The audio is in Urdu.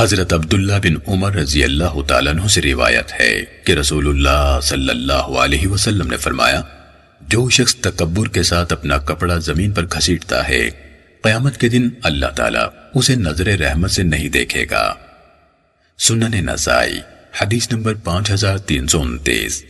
حضرت عبداللہ بن عمر رضی اللہ تعالیٰ عنہ سے روایت ہے کہ رسول اللہ صلی اللہ علیہ وسلم نے فرمایا، جو شخص تکبر کے ساتھ اپنا کپڑا زمین پر کھسیٹتا ہے، قیامت کے دن اللہ تعالیٰ اسے نظر رحمت سے نہیں دیکھے گا۔ سنن نسائی، حدیث نمبر پانچ ہزار تین سو انتیس۔